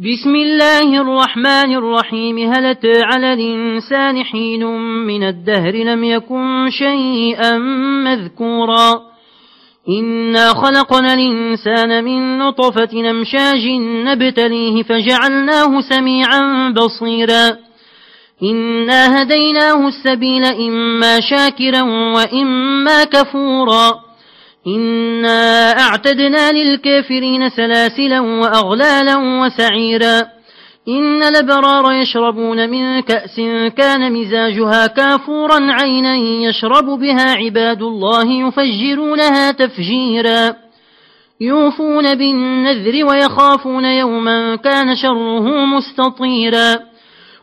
بسم الله الرحمن الرحيم. هل أتى على الإنسان حين من الدهر؟ لم يكن شيئا مذكورا. إنا خلقنا الإنسان من نطفة نمشاج نبتليه فجعلناه سميعا بصيرا. إنا هديناه السبيل إما شاكرا وإما كفورا. إنا أعتدنا للكافرين سلاسلا وأغلالا وسعيرا. إن الأبرار يشربون من كأس كان مزاجها كافورا عينا يشرب بها عباد الله يفجرونها تفجيرا. يوفون بالنذر ويخافون يوما كان شره مستطيرا.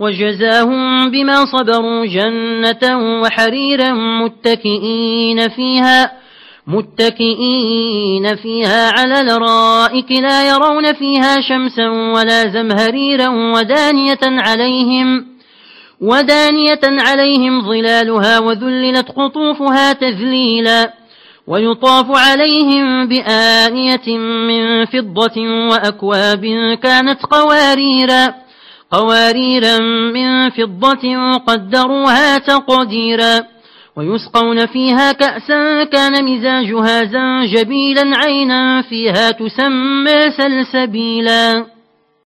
وجزاهم بما صبروا جنة وحريرا متكئين فيها متكئين فيها على الرائك لا يرون فيها شمسا ولا زمهريرا ودانية عليهم ودانية عليهم ظلالها وذللت قطوفها تذليلا ويطاف عليهم بآنية من فضة وأكواب كانت قواريرا. قواريرا من فضة قدروها تقديرا ويسقون فيها كأسا كان مزاجها زنجبيلا عينا فيها تسمى سلسبيلا